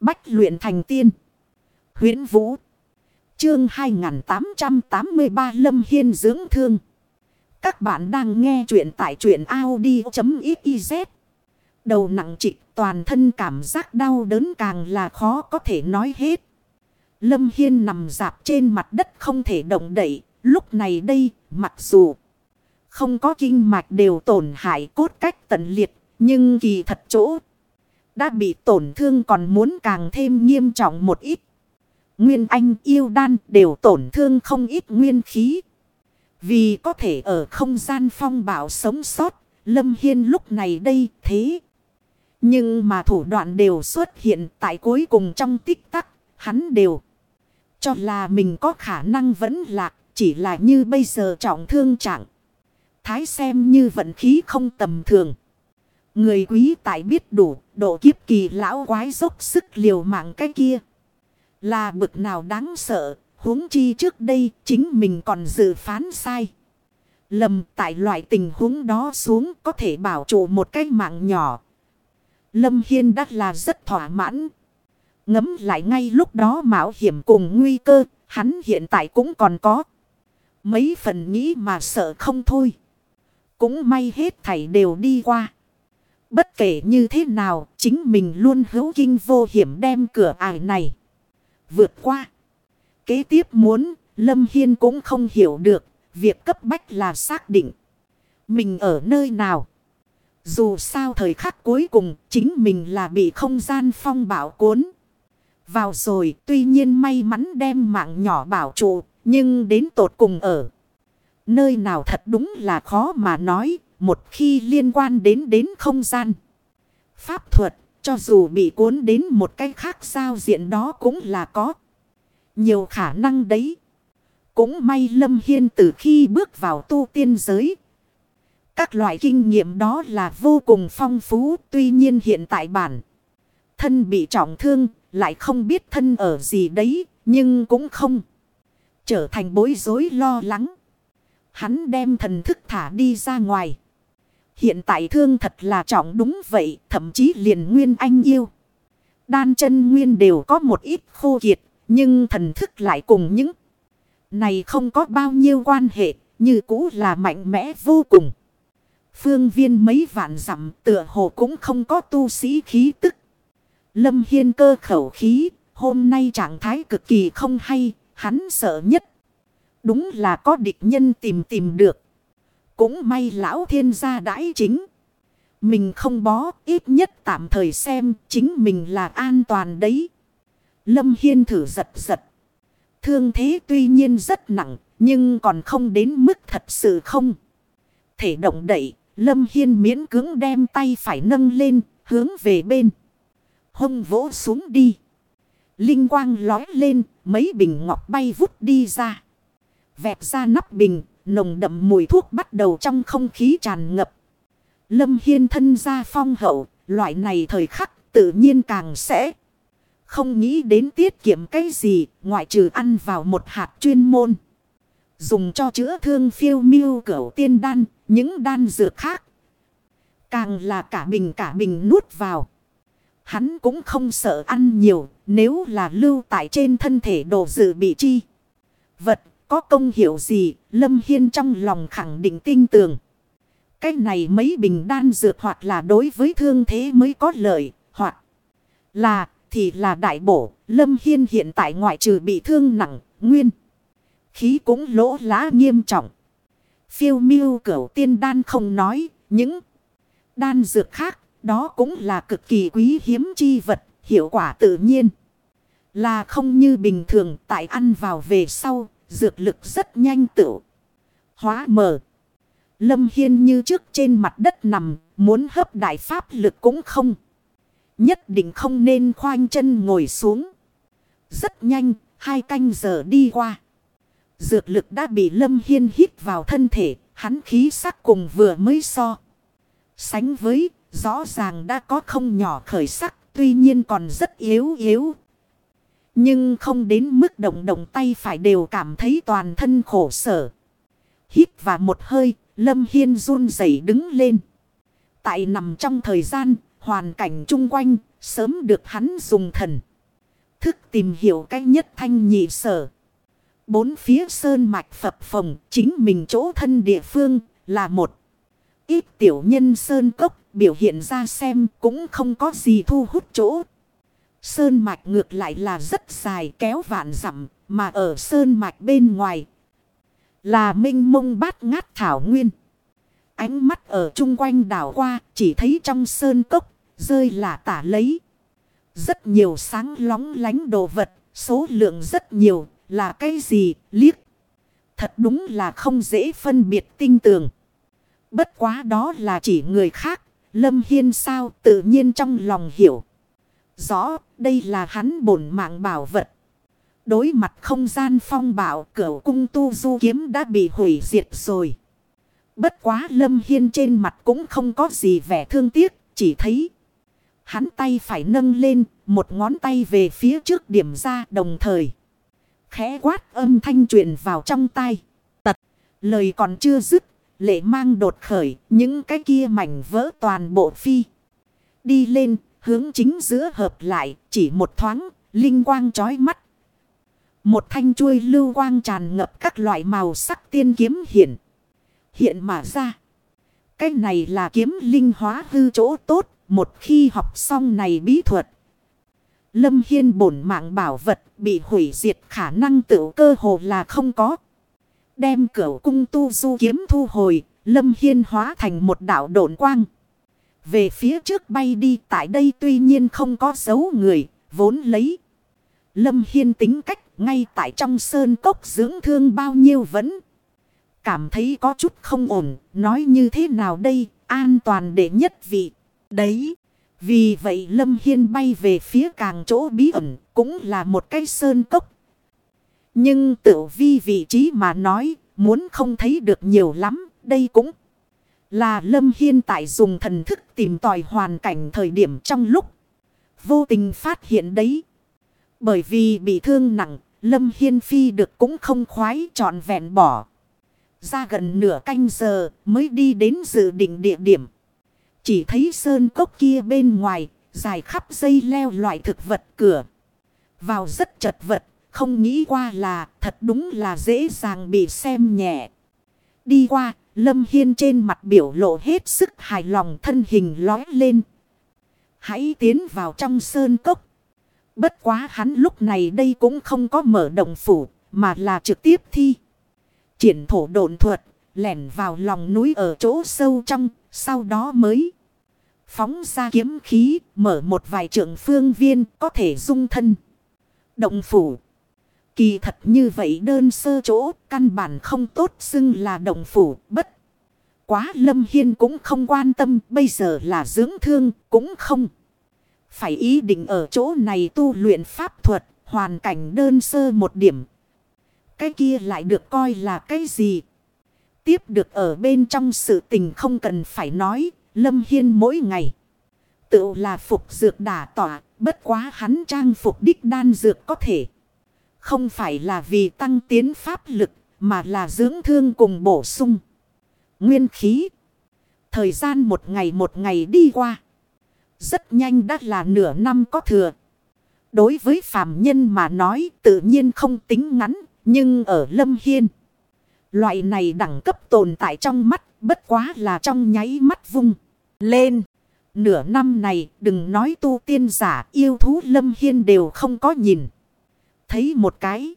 Bách luyện thành tiên. huyễn Vũ. Chương 2883 Lâm Hiên dưỡng thương. Các bạn đang nghe truyện tại truyện Audi.xyz. Đầu nặng trịch toàn thân cảm giác đau đớn càng là khó có thể nói hết. Lâm Hiên nằm dạp trên mặt đất không thể động đậy. Lúc này đây, mặc dù không có kinh mạch đều tổn hại cốt cách tận liệt. Nhưng kỳ thật chỗ đã bị tổn thương còn muốn càng thêm nghiêm trọng một ít. Nguyên Anh yêu đan đều tổn thương không ít nguyên khí. Vì có thể ở không gian phong bảo sống sót, Lâm Hiên lúc này đây thế. Nhưng mà thủ đoạn đều xuất hiện tại cuối cùng trong tích tắc, hắn đều cho là mình có khả năng vẫn lạc, chỉ là như bây giờ trọng thương trạng. Thái xem như vận khí không tầm thường. Người quý tại biết đủ, độ kiếp kỳ lão quái dốc sức liều mạng cái kia. Là bực nào đáng sợ, huống chi trước đây chính mình còn dự phán sai. Lầm tại loại tình huống đó xuống có thể bảo trụ một cái mạng nhỏ. Lâm Hiên đắt là rất thỏa mãn. Ngấm lại ngay lúc đó mạo hiểm cùng nguy cơ, hắn hiện tại cũng còn có. Mấy phần nghĩ mà sợ không thôi. Cũng may hết thảy đều đi qua. Bất kể như thế nào, chính mình luôn hữu kinh vô hiểm đem cửa ải này. Vượt qua. Kế tiếp muốn, Lâm Hiên cũng không hiểu được, việc cấp bách là xác định. Mình ở nơi nào? Dù sao thời khắc cuối cùng, chính mình là bị không gian phong bảo cuốn. Vào rồi, tuy nhiên may mắn đem mạng nhỏ bảo trụ, nhưng đến tột cùng ở. Nơi nào thật đúng là khó mà nói, một khi liên quan đến đến không gian. Pháp thuật, cho dù bị cuốn đến một cái khác giao diện đó cũng là có. Nhiều khả năng đấy. Cũng may Lâm Hiên từ khi bước vào tu tiên giới. Các loại kinh nghiệm đó là vô cùng phong phú. Tuy nhiên hiện tại bản thân bị trọng thương lại không biết thân ở gì đấy. Nhưng cũng không trở thành bối rối lo lắng. Hắn đem thần thức thả đi ra ngoài. Hiện tại thương thật là trọng đúng vậy, thậm chí liền nguyên anh yêu. Đan chân nguyên đều có một ít khô kiệt, nhưng thần thức lại cùng những này không có bao nhiêu quan hệ, như cũ là mạnh mẽ vô cùng. Phương viên mấy vạn dặm tựa hồ cũng không có tu sĩ khí tức. Lâm Hiên cơ khẩu khí, hôm nay trạng thái cực kỳ không hay, hắn sợ nhất. Đúng là có địch nhân tìm tìm được. Cũng may lão thiên gia đãi chính. Mình không bó, ít nhất tạm thời xem chính mình là an toàn đấy. Lâm Hiên thử giật giật. Thương thế tuy nhiên rất nặng, nhưng còn không đến mức thật sự không. Thể động đậy, Lâm Hiên miễn cưỡng đem tay phải nâng lên, hướng về bên. Hông vỗ xuống đi. Linh quang lói lên, mấy bình ngọc bay vút đi ra. Vẹt ra nắp bình nồng đậm mùi thuốc bắt đầu trong không khí tràn ngập. Lâm Hiên thân ra phong hậu, loại này thời khắc tự nhiên càng sẽ không nghĩ đến tiết kiệm cái gì, ngoại trừ ăn vào một hạt chuyên môn. Dùng cho chữa thương phiêu miêu cửu tiên đan, những đan dược khác. Càng là cả bình cả bình nuốt vào. Hắn cũng không sợ ăn nhiều, nếu là lưu tại trên thân thể đồ dự bị chi. Vật có công hiệu gì, Lâm Hiên trong lòng khẳng định tin tưởng. Cái này mấy bình đan dược hoặc là đối với thương thế mới có lợi, hoặc là thì là đại bổ. Lâm Hiên hiện tại ngoại trừ bị thương nặng, nguyên. Khí cũng lỗ lá nghiêm trọng. Phiêu miêu cửu tiên đan không nói, những đan dược khác, đó cũng là cực kỳ quý hiếm chi vật, hiệu quả tự nhiên. Là không như bình thường tại ăn vào về sau, dược lực rất nhanh tựu. hóa mờ Lâm Hiên như trước trên mặt đất nằm, muốn hấp đại pháp lực cũng không. Nhất định không nên khoanh chân ngồi xuống. Rất nhanh, hai canh giờ đi qua. Dược lực đã bị Lâm Hiên hít vào thân thể, hắn khí sắc cùng vừa mới so. Sánh với, rõ ràng đã có không nhỏ khởi sắc, tuy nhiên còn rất yếu yếu, nhưng không đến mức động động tay phải đều cảm thấy toàn thân khổ sở. Hít và một hơi, Lâm Hiên run rẩy đứng lên. Tại nằm trong thời gian, hoàn cảnh chung quanh, sớm được hắn dùng thần. thức tìm hiểu cách nhất thanh nhị sở. Bốn phía sơn mạch phập phồng chính mình chỗ thân địa phương là một. Ít tiểu nhân sơn cốc biểu hiện ra xem cũng không có gì thu hút chỗ. Sơn mạch ngược lại là rất dài kéo vạn dặm mà ở sơn mạch bên ngoài là minh mông bát ngát thảo nguyên. Ánh mắt ở chung quanh đảo qua chỉ thấy trong sơn cốc rơi là tả lấy. Rất nhiều sáng lóng lánh đồ vật, số lượng rất nhiều, là cái gì, liếc. Thật đúng là không dễ phân biệt tinh tường. Bất quá đó là chỉ người khác, Lâm Hiên sao tự nhiên trong lòng hiểu. Rõ, đây là hắn bổn mạng bảo vật. Đối mặt không gian phong bạo, cửa cung tu du kiếm đã bị hủy diệt rồi. Bất quá Lâm Hiên trên mặt cũng không có gì vẻ thương tiếc, chỉ thấy Hắn tay phải nâng lên, một ngón tay về phía trước điểm ra đồng thời. Khẽ quát âm thanh truyền vào trong tay. Tật, lời còn chưa dứt, lệ mang đột khởi, những cái kia mảnh vỡ toàn bộ phi. Đi lên, hướng chính giữa hợp lại, chỉ một thoáng, linh quang chói mắt. Một thanh chuôi lưu quang tràn ngập các loại màu sắc tiên kiếm hiện. Hiện mà ra. Cái này là kiếm linh hóa hư chỗ tốt, một khi học xong này bí thuật. Lâm Hiên bổn mạng bảo vật bị hủy diệt khả năng tự cơ hồ là không có. Đem cửa cung tu du kiếm thu hồi, Lâm Hiên hóa thành một đảo độn quang. Về phía trước bay đi tại đây tuy nhiên không có dấu người, vốn lấy. Lâm Hiên tính cách ngay tại trong sơn cốc dưỡng thương bao nhiêu vẫn. Cảm thấy có chút không ổn, nói như thế nào đây, an toàn để nhất vị. Đấy, vì vậy Lâm Hiên bay về phía càng chỗ bí ẩn cũng là một cái sơn cốc. Nhưng tự vi vị trí mà nói muốn không thấy được nhiều lắm, đây cũng là Lâm Hiên tại dùng thần thức tìm tòi hoàn cảnh thời điểm trong lúc vô tình phát hiện đấy. Bởi vì bị thương nặng, Lâm Hiên phi được cũng không khoái trọn vẹn bỏ. Ra gần nửa canh giờ mới đi đến dự định địa điểm. Chỉ thấy sơn cốc kia bên ngoài, dài khắp dây leo loại thực vật cửa. Vào rất chật vật, không nghĩ qua là thật đúng là dễ dàng bị xem nhẹ. Đi qua, Lâm Hiên trên mặt biểu lộ hết sức hài lòng thân hình lói lên. Hãy tiến vào trong sơn cốc. Bất quá hắn lúc này đây cũng không có mở động phủ, mà là trực tiếp thi. Triển thổ độn thuật, lẻn vào lòng núi ở chỗ sâu trong, sau đó mới phóng ra kiếm khí, mở một vài trượng phương viên có thể dung thân. Động phủ. Kỳ thật như vậy đơn sơ chỗ, căn bản không tốt xưng là động phủ, bất. Quá lâm hiên cũng không quan tâm, bây giờ là dưỡng thương, cũng không. Phải ý định ở chỗ này tu luyện pháp thuật, hoàn cảnh đơn sơ một điểm. Cái kia lại được coi là cái gì? Tiếp được ở bên trong sự tình không cần phải nói, Lâm Hiên mỗi ngày. Tự là phục dược đả tỏa. Bất quá hắn trang phục đích đan dược có thể. Không phải là vì tăng tiến pháp lực. Mà là dưỡng thương cùng bổ sung. Nguyên khí. Thời gian một ngày một ngày đi qua. Rất nhanh đã là nửa năm có thừa. Đối với phàm nhân mà nói, tự nhiên không tính ngắn. Nhưng ở Lâm Hiên. Loại này đẳng cấp tồn tại trong mắt. Bất quá là trong nháy mắt vung. Lên. Nửa năm này, đừng nói tu tiên giả, yêu thú lâm hiên đều không có nhìn. Thấy một cái.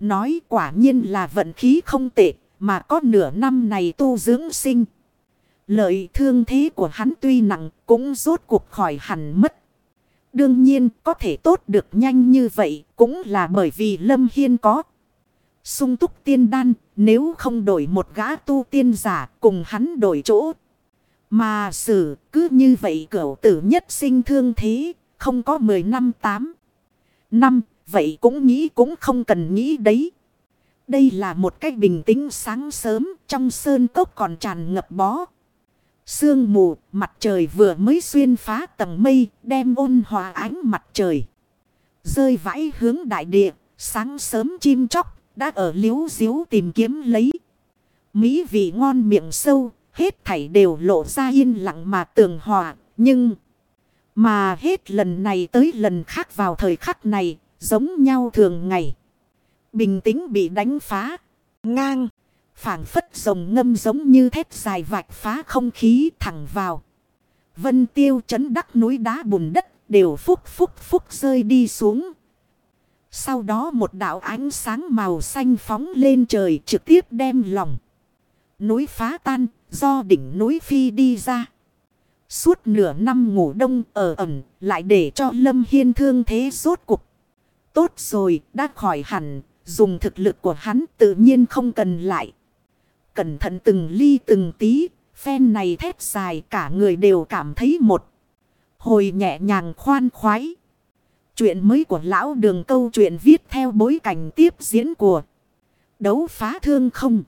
Nói quả nhiên là vận khí không tệ mà có nửa năm này tu dưỡng sinh. Lợi thương thế của hắn tuy nặng cũng rốt cuộc khỏi hẳn mất. Đương nhiên có thể tốt được nhanh như vậy cũng là bởi vì Lâm Hiên có. Sung túc tiên đan nếu không đổi một gã tu tiên giả cùng hắn đổi chỗ mà xử cứ như vậy cửu tử nhất sinh thương thế, không có 10 năm 8 năm, vậy cũng nghĩ cũng không cần nghĩ đấy. Đây là một cách bình tĩnh sáng sớm, trong sơn cốc còn tràn ngập bó. Sương mù, mặt trời vừa mới xuyên phá tầng mây, đem ôn hòa ánh mặt trời. Rơi vãi hướng đại địa, sáng sớm chim chóc, đã ở liếu diếu tìm kiếm lấy. Mỹ vị ngon miệng sâu, Hết thảy đều lộ ra yên lặng mà tường hòa. Nhưng Mà hết lần này tới lần khác vào thời khắc này, giống nhau thường ngày. Bình tĩnh bị đánh phá, ngang, phảng phất rồng ngâm giống như thép dài vạch phá không khí thẳng vào. Vân tiêu chấn đắc núi đá bùn đất đều phúc phúc phúc rơi đi xuống. Sau đó một đạo ánh sáng màu xanh phóng lên trời trực tiếp đem lòng. Núi phá tan, do đỉnh núi phi đi ra. Suốt nửa năm ngủ đông ở ẩn, lại để cho Lâm Hiên thương thế rốt cục. Tốt rồi, đã khỏi hẳn, dùng thực lực của hắn tự nhiên không cần lại. Cẩn thận từng ly từng tí, phen này thét dài cả người đều cảm thấy một. Hồi nhẹ nhàng khoan khoái. Chuyện mới của lão đường câu chuyện viết theo bối cảnh tiếp diễn của đấu phá thương không.